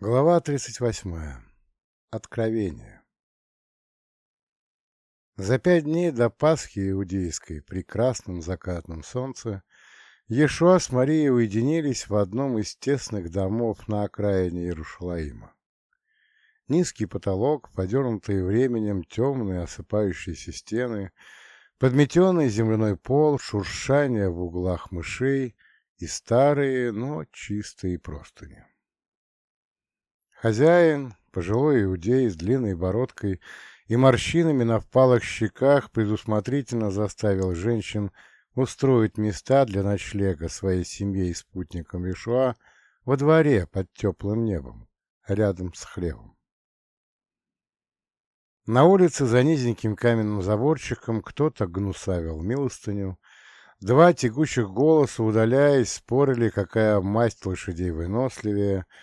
Глава 38. Откровение. За пять дней до Пасхи Иудейской при красном закатном солнце Ешуа с Марией уединились в одном из тесных домов на окраине Иерушалаима. Низкий потолок, подернутые временем темные осыпающиеся стены, подметенный земляной пол, шуршание в углах мышей и старые, но чистые простыни. Хозяин, пожилой иудей с длинной бородкой и морщинами на впалых щеках, предусмотрительно заставил женщин устроить места для ночлега своей семье и спутникам Ишуа во дворе под теплым небом, рядом с хлевом. На улице за низеньким каменным заборчиком кто-то гнусавил милостыню, два тягучих голоса, удаляясь, спорили, какая масть лошадей выносливее —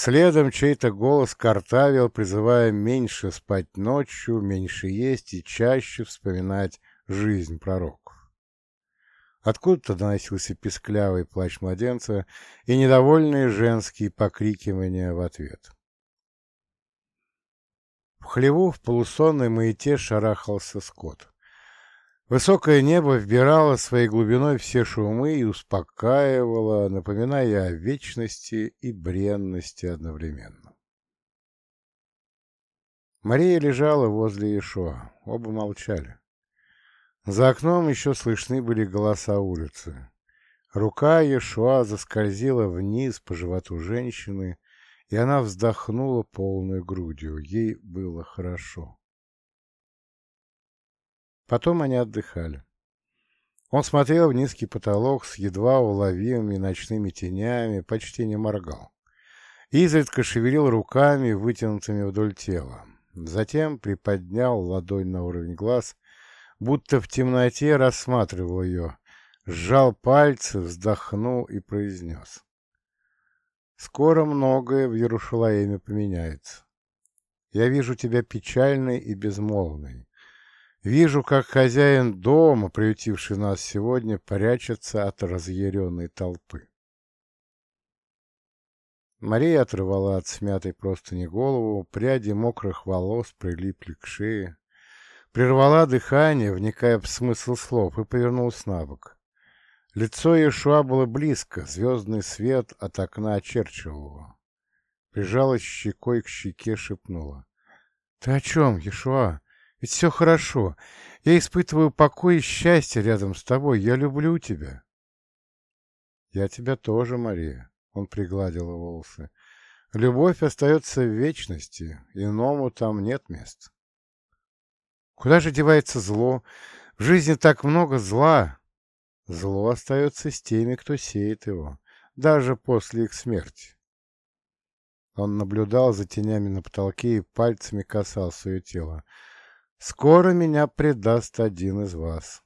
Следом чей-то голос картавил, призывая меньше спать ночью, меньше есть и чаще вспоминать жизнь пророков. Откуда-то доносился песклявый плач младенца и недовольные женские покрикивания в ответ. В хлеву в полусонной маяте шарахался скот. Высокое небо вбирало своей глубиной все шумы и успокаивало, напоминая о вечности и бренности одновременно. Мария лежала возле Иешуа, оба молчали. За окном еще слышны были голоса улицы. Рука Иешуа заскользила вниз по животу женщины, и она вздохнула полной грудью. Ей было хорошо. Потом они отдыхали. Он смотрел в низкий потолок с едва уловимыми ночными тенями, почти не моргал. Изредка шевелил руками, вытянутыми вдоль тела. Затем приподнял ладонь на уровень глаз, будто в темноте рассматривал ее, сжал пальцы, вздохнул и произнес. «Скоро многое в Ярушалаиме поменяется. Я вижу тебя печальной и безмолвной. Вижу, как хозяин дома, приютивший нас сегодня, прячется от разъяренной толпы. Мария отрывала от смятой простыни голову, пряди мокрых волос прилипли к шее, прервала дыхание, вникая в смысл слов, и повернулась на бок. Лицо Иешуа было близко, звездный свет от окна очерчивал его. Прижалась щекой к щеке, шепнула. — Ты о чем, Иешуа? Ведь все хорошо. Я испытываю покой и счастье рядом с тобой. Я люблю тебя. Я тебя тоже, Мария. Он пригладил волосы. Любовь остается в вечности. Иному там нет мест. Куда же девается зло? В жизни так много зла. Зло остается с теми, кто сеет его, даже после их смерти. Он наблюдал за тенями на потолке и пальцами касался ее тела. Скоро меня предаст один из вас.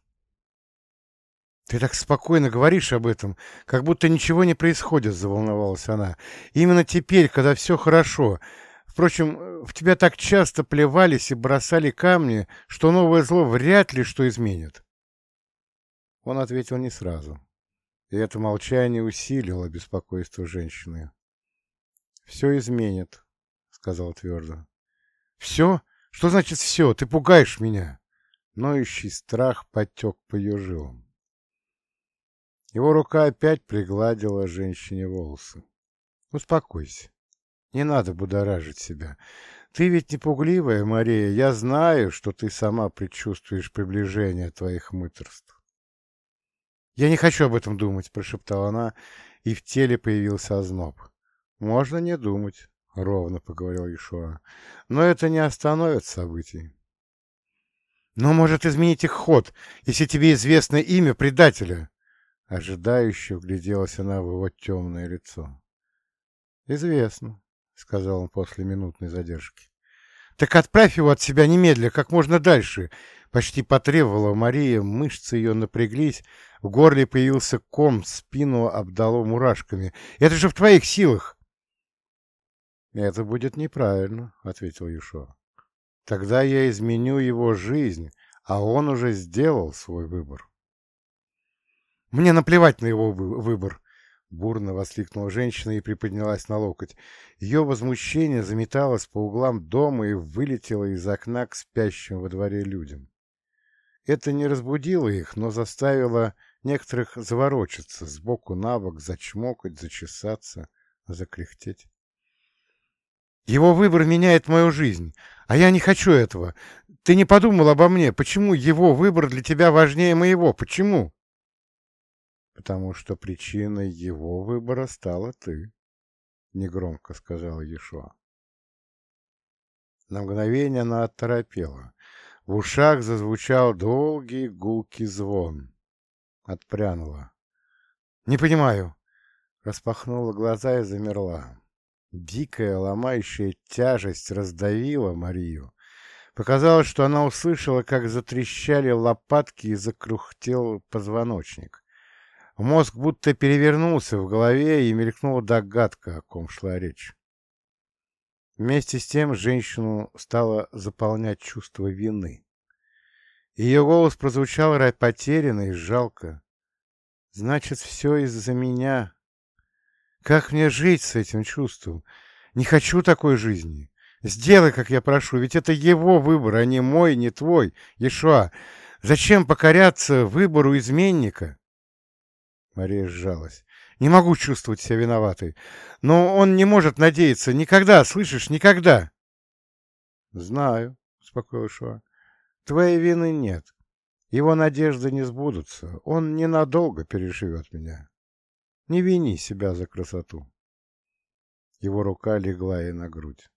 «Ты так спокойно говоришь об этом, как будто ничего не происходит», — заволновалась она. «Именно теперь, когда все хорошо. Впрочем, в тебя так часто плевались и бросали камни, что новое зло вряд ли что изменит». Он ответил не сразу, и это молчание усилило беспокойство женщины. «Все изменит», — сказал твердо. «Все?» Что значит все? Ты пугаешь меня. Ноющий страх потек по ее жилам. Его рука опять пригладила женщине волосы. Успокойся. Не надо будоражить себя. Ты ведь не пугливая, Мария. Я знаю, что ты сама предчувствуешь приближение твоих мыторств. «Я не хочу об этом думать», — прошептала она, и в теле появился озноб. «Можно не думать. — ровно поговорил Ишуа. — Но это не остановит событий. — Но может изменить их ход, если тебе известно имя предателя? Ожидающе вгляделась она в его темное лицо. — Известно, — сказал он после минутной задержки. — Так отправь его от себя немедля, как можно дальше, — почти потребовала Мария, мышцы ее напряглись, в горле появился ком, спину обдало мурашками. — Это же в твоих силах! — «Это будет неправильно», — ответил Юшо. «Тогда я изменю его жизнь, а он уже сделал свой выбор». «Мне наплевать на его выбор», — Бурно воскликнула женщина и приподнялась на локоть. Ее возмущение заметалось по углам дома и вылетело из окна к спящим во дворе людям. Это не разбудило их, но заставило некоторых заворочиться, сбоку на бок, зачмокать, зачесаться, закряхтеть. Его выбор меняет мою жизнь, а я не хочу этого. Ты не подумал обо мне. Почему его выбор для тебя важнее моего? Почему? Потому что причиной его выбора стала ты, — негромко сказал Ешуа. На мгновение она оторопела. В ушах зазвучал долгий гулкий звон. Отпрянула. — Не понимаю. Распахнула глаза и замерла. Дикая, ломающая тяжесть раздавила Марию. Показалось, что она услышала, как затрещали лопатки и закрухтел позвоночник. Мозг будто перевернулся в голове, и мелькнула догадка, о ком шла речь. Вместе с тем женщину стало заполнять чувство вины. Ее голос прозвучал потерянно и жалко. «Значит, все из-за меня. Как мне жить с этим чувством? Не хочу такой жизни. Сделай, как я прошу, ведь это его выбор, а не мой, не твой, Ешуа. Зачем покоряться выбору изменника?» Мария сжалась. «Не могу чувствовать себя виноватой. Но он не может надеяться. Никогда, слышишь, никогда!» «Знаю», — успокоил Шуа. «Твоей вины нет. Его надежды не сбудутся. Он ненадолго переживет меня. Не вини себя за красоту. Его рука легла ей на грудь.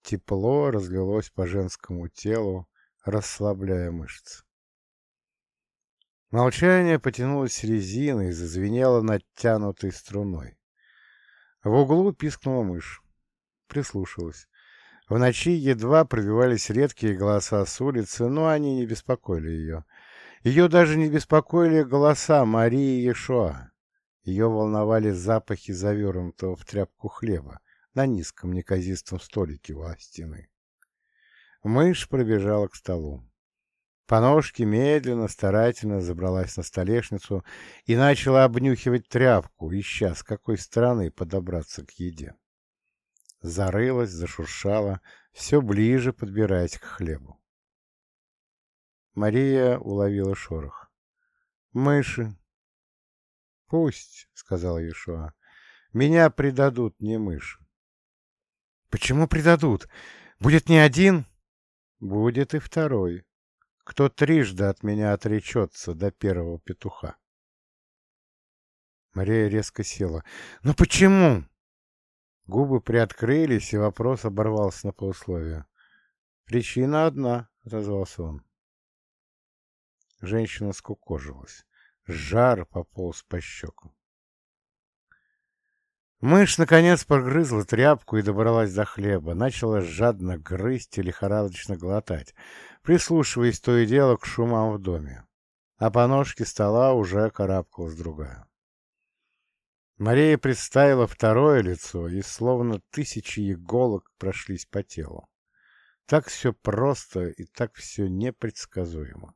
Тепло разлилось по женскому телу, расслабляя мышцы. Молчание потянулось резиной, зазвенело натянутой струной. В углу пискнула мышь. Прислушалась. В ночи едва пробивались редкие голоса с улицы, но они не беспокоили ее. Ее даже не беспокоили голоса Марии Ешуа. Ее волновали запахи завернутого в тряпку хлеба на низком неказистом столике у стены. Мышь пробежала к столу. По ножке медленно, старательно забралась на столешницу и начала обнюхивать тряпку, ища, с какой стороны подобраться к еде. Зарылась, зашуршала, все ближе подбираясь к хлебу. Мария уловила шорох. «Мыши, «Пусть», — сказал Иешуа, — «меня предадут не мыши». «Почему предадут? Будет не один?» «Будет и второй, кто трижды от меня отречется до первого петуха». Мария резко села. «Но почему?» Губы приоткрылись, и вопрос оборвался на полусловие. «Причина одна», — отозвался он. Женщина скукожилась. Жар пополз по щеку. Мышь, наконец, прогрызла тряпку и добралась до хлеба, начала жадно грызть и лихорадочно глотать, прислушиваясь то и дело к шумам в доме. А по ножке стола уже карабкалась другая. Мария представила второе лицо, и словно тысячи иголок прошлись по телу. Так все просто и так все непредсказуемо.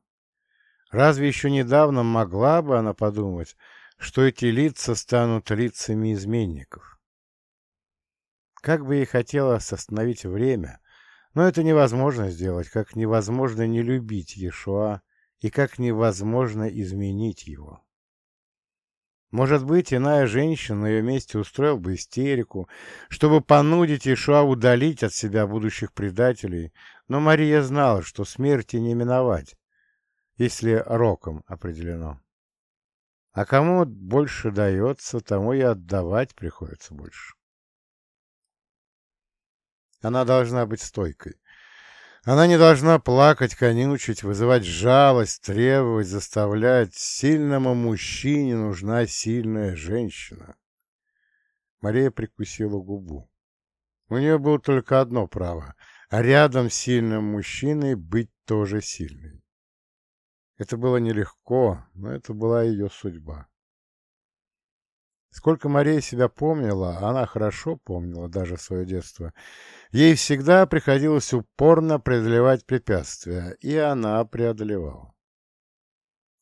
Разве еще недавно могла бы она подумать, что эти лица станут лицами изменников? Как бы ей хотелось остановить время, но это невозможно сделать, как невозможно не любить Иешуа и как невозможно изменить его. Может быть, иная женщина на ее месте устроила бы истерику, чтобы понудить Ишуа удалить от себя будущих предателей, но Мария знала, что смерти не миновать, если роком определено. А кому больше дается, тому и отдавать приходится больше. Она должна быть стойкой. Она не должна плакать, конючить, вызывать жалость, требовать, заставлять. Сильному мужчине нужна сильная женщина. Мария прикусила губу. У нее было только одно право — рядом с сильным мужчиной быть тоже сильной. Это было нелегко, но это была ее судьба. Сколько Мария себя помнила, она хорошо помнила даже свое детство, ей всегда приходилось упорно преодолевать препятствия, и она преодолевала.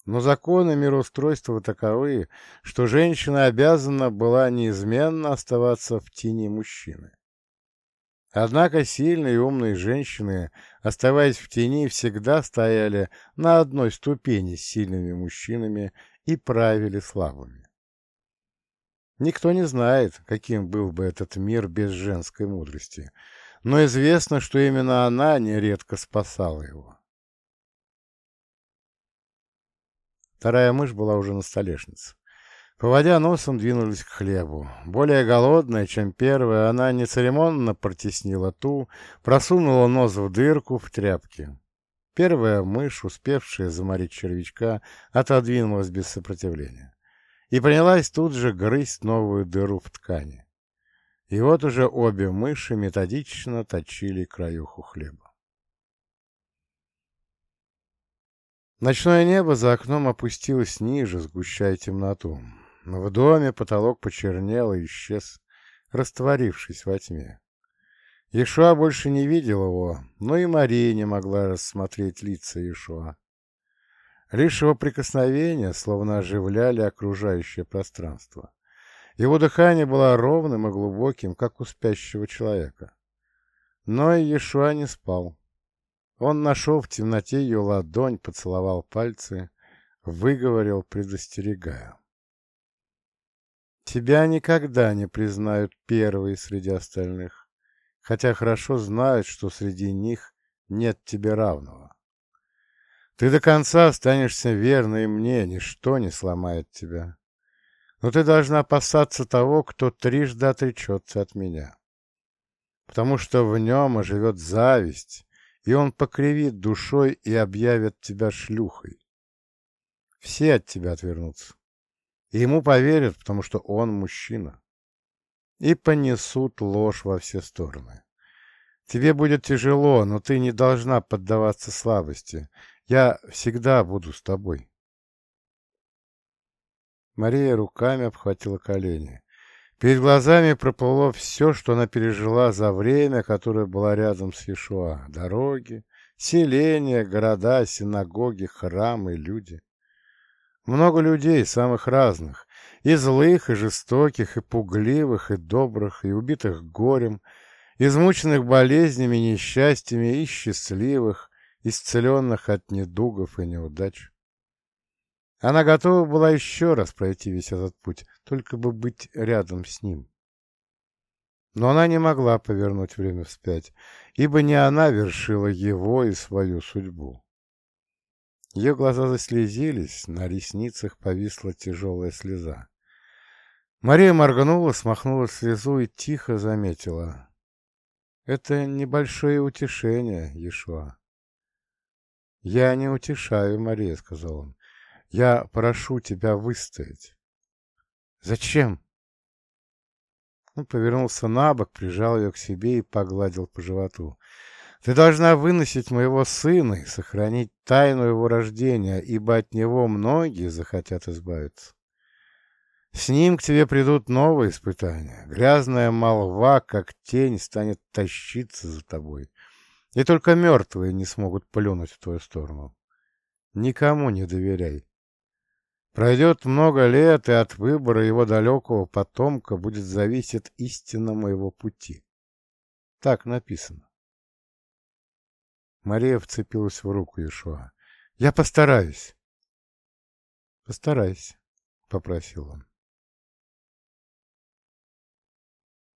Но законы мироустройства таковы, что женщина обязана была неизменно оставаться в тени мужчины. Однако сильные и умные женщины, оставаясь в тени, всегда стояли на одной ступени с сильными мужчинами и правили слабыми. Никто не знает, каким был бы этот мир без женской мудрости, но известно, что именно она нередко спасала его. Вторая мышь была уже на столешнице. Поводя носом, двинулись к хлебу. Более голодная, чем первая, она нецеремонно протеснила ту, просунула нос в дырку в тряпке. Первая мышь, успевшая заморить червячка, отодвинулась без сопротивления и принялась тут же грызть новую дыру в ткани. И вот уже обе мыши методично точили краюху хлеба. Ночное небо за окном опустилось ниже, сгущая темноту. В доме потолок почернел и исчез, растворившись во тьме. Ишуа больше не видел его, но и Мария не могла рассмотреть лица Ишуа. Лишь его прикосновения словно оживляли окружающее пространство. Его дыхание было ровным и глубоким, как у спящего человека. Но и Ешуа не спал. Он нашел в темноте ее ладонь, поцеловал пальцы, выговорил, предостерегая. «Тебя никогда не признают первой среди остальных, хотя хорошо знают, что среди них нет тебе равного. Ты до конца останешься верной мне, ничто не сломает тебя. Но ты должна опасаться того, кто трижды отречется от меня, потому что в нем оживет зависть, и он покривит душой и объявит тебя шлюхой. Все от тебя отвернутся. И ему поверят, потому что он мужчина. И понесут ложь во все стороны. Тебе будет тяжело, но ты не должна поддаваться слабости. Я всегда буду с тобой. Мария руками обхватила колени. Перед глазами проплыло все, что она пережила за время, которое была рядом с Иешуа. Дороги, селения, города, синагоги, храмы, люди. Много людей, самых разных, и злых, и жестоких, и пугливых, и добрых, и убитых горем, измученных болезнями, несчастьями, и счастливых, исцеленных от недугов и неудач. Она готова была еще раз пройти весь этот путь, только бы быть рядом с ним. Но она не могла повернуть время вспять, ибо не она вершила его и свою судьбу. Ее глаза заслезились, на ресницах повисла тяжелая слеза. Мария моргнула, смахнула слезу и тихо заметила. «Это небольшое утешение, Ешуа». «Я не утешаю, Мария», — сказал он. Я прошу тебя выстоять. Зачем? Он повернулся на бок, прижал ее к себе и погладил по животу. Ты должна выносить моего сына и сохранить тайну его рождения, ибо от него многие захотят избавиться. С ним к тебе придут новые испытания. Грязная молва, как тень, станет тащиться за тобой. И только мертвые не смогут плюнуть в твою сторону. Никому не доверяй. Пройдет много лет, и от выбора его далекого потомка будет зависеть истина моего пути. Так написано. Мария вцепилась в руку Ишуа. «Я постараюсь». «Постарайся», — попросил он.